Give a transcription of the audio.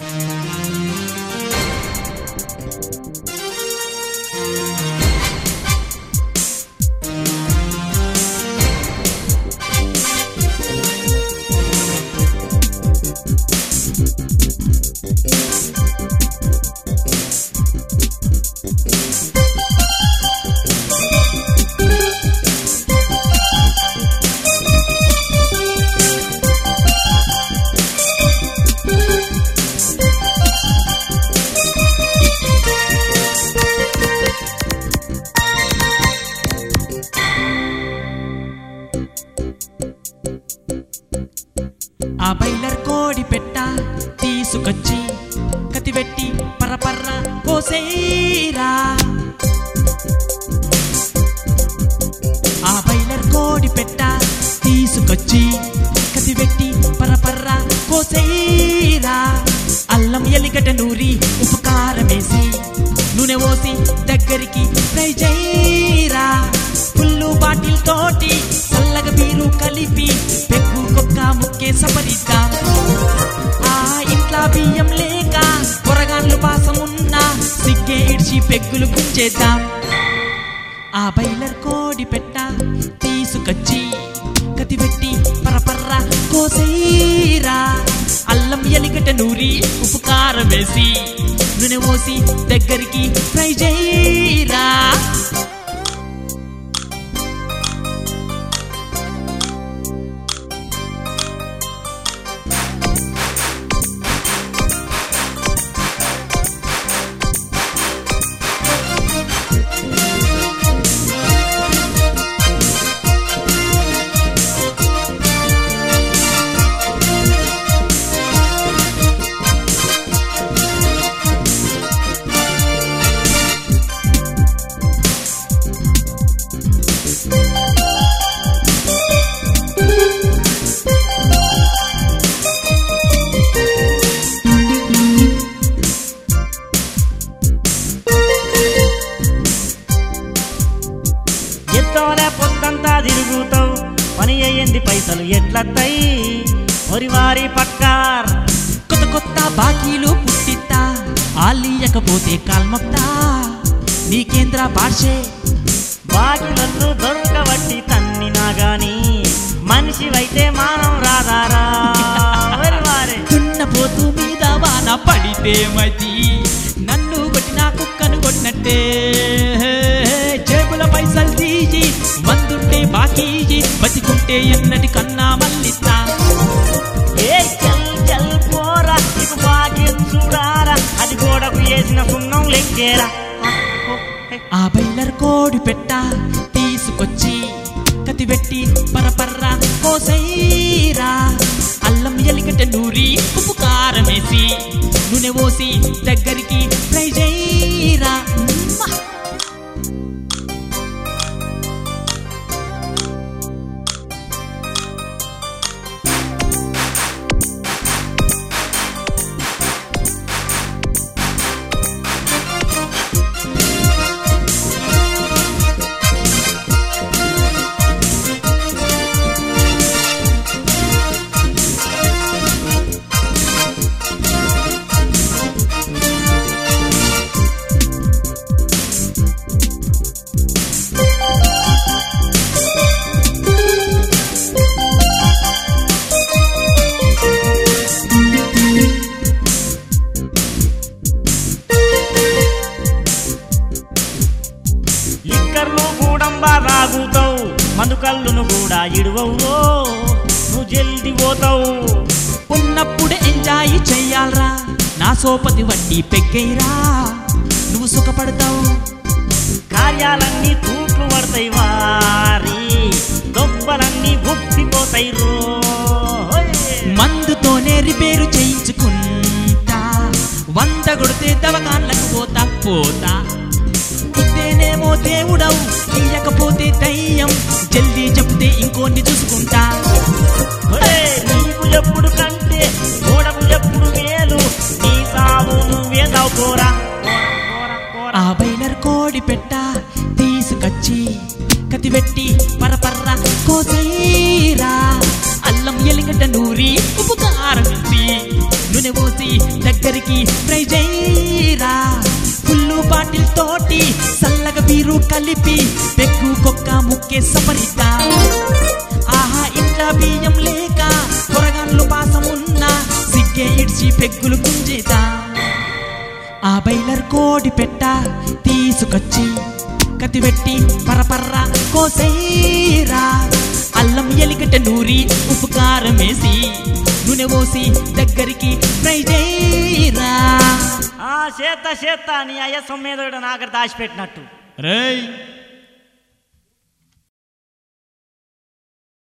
Música ఆ బైలర్ కోడి పెట్ట తీసుకొచ్చి కతివెట్టి పరపర్ర కోసేరా. ఆ బైలర్ కోడి పెట్ట తీసుకొచ్చి ఆ ఇంట్లో బియ్యం లేక పొరగాన్లు పాసమున్నా సిగ్గే ఇడిచి పెగ్గులు గుంచేద్దాం ఆ బైలర్ కోడి పెట్ట తీసుకొచ్చి కతిపెట్టి పరపర్ర కోసేరా. అల్లం ఎలిగట నూరి ఉప్పు కారం వేసి నూనె పోసి దగ్గరికి ఫ్రై చేయి. పని అయ్యింది పైసలు ఎట్లత్తాయి? ఒరివారి పక్కార్ కొత్త కొత్త బాకీలు పుట్టిత్తా. ఆలియకపోతే కాల్మొక్తా నీకేంద్ర భాషే బాకిలన్ను దొరకబట్టి తన్నినా గాని మనిషివైతే మానం రాదారా? ఒరివారే దున్నపోతు మీద వాన పడితే మతి. నన్ను కొట్టిన కుక్కను కొట్టినట్టే. బతికుంటే ఎన్నటి కన్నా మల్లిస్తా ఏ చల్ చల్ పోరా భాగ్యం చూడారా అది గోడకు వేసిన సున్నం లెక్కేరా. ఆ బైలర్ కోడి పెట్ట తీసుకొచ్చి కతిపెట్టి పరపర్ర కోసైరా అల్లం ఎలిగట నూరి ఉప్పు కారం వేసి నూనె పోసి దగ్గరికి రాగుతావు. మందు కళ్ళును కూడా ఇడువవు. నువ్వు జల్ది పోతావు. ఉన్నప్పుడు ఎంజాయ్ చెయ్యాలరా. నా సోపతి వడ్డీ పెగ్గైరా. నువ్వు సుఖపడతావు. కార్యాలన్నీ తూట్లు పడతాయి వారి. దొబ్బలన్నీ ఉప్పిపోతాయి రో. మందుతోనే రిపేరు చేయించుకుంటా. వంద కొడితే దవకాన్లకు పోతా పోతా. ఇదేనేమో దేవుడా చెప్తే చూసుకుంటా. నీవు ఎప్పుడు కంటే గోడకు ఎప్పుడు వేలు నీ సావు నువ్వే దావుకోరా ఆ బైలర్ కోడి పెట్ట తీసుకొచ్చి కతిపెట్టి పరపర్ర కోసైరా. అల్లం ఎలిగడ్డ నూరి ఉప్పు కారం నూనె పోసి దగ్గరికి ఫ్రై చేయరా. ఫుల్లు బాటిల్ తోటి చల్లగా బీరు కలిపి పెగ్గు కొక్క ముక్కే సపరిద్దా. ఇంట్లో బియ్యం లేక కూరగాన్లు పాసమున్నా సిగ్గే ఇడ్చి పెగ్గులు గుంజేదా ఆ బైలర్ కోడి పెట్ట తీసుకొచ్చి కత్తిపెట్టి పరపర్ర కోసేరా. అల్లం ఎలిగట నూరి ఉప్పు కారం వేసి నూనె పోసి దగ్గరికి ఫ్రై చేయరా. ఆ చేత చేత నీ అయ్య సొమ్మేదో నాగర దాచిపెట్టినట్టు. రేయ్